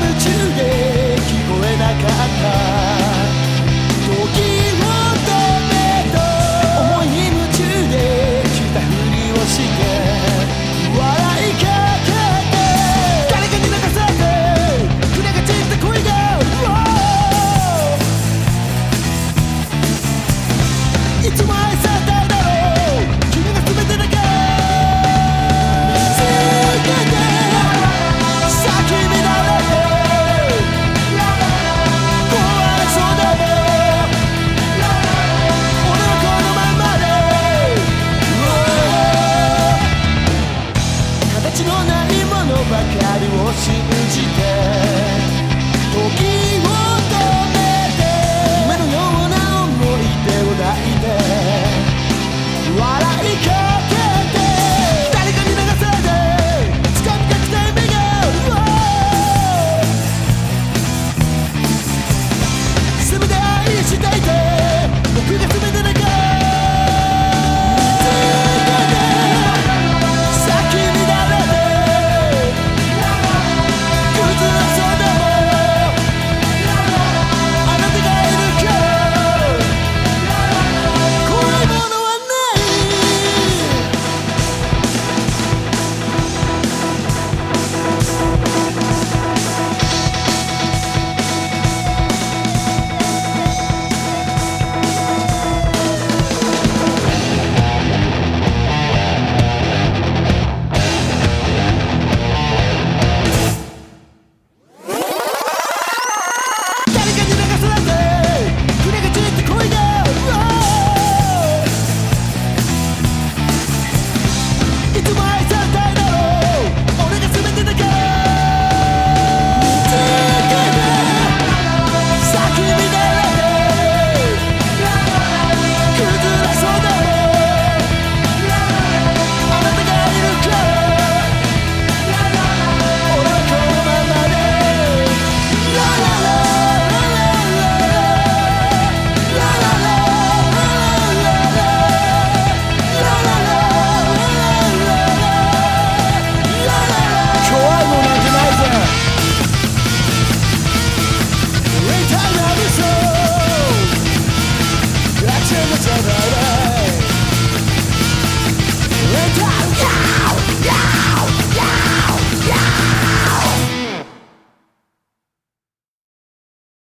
opportunity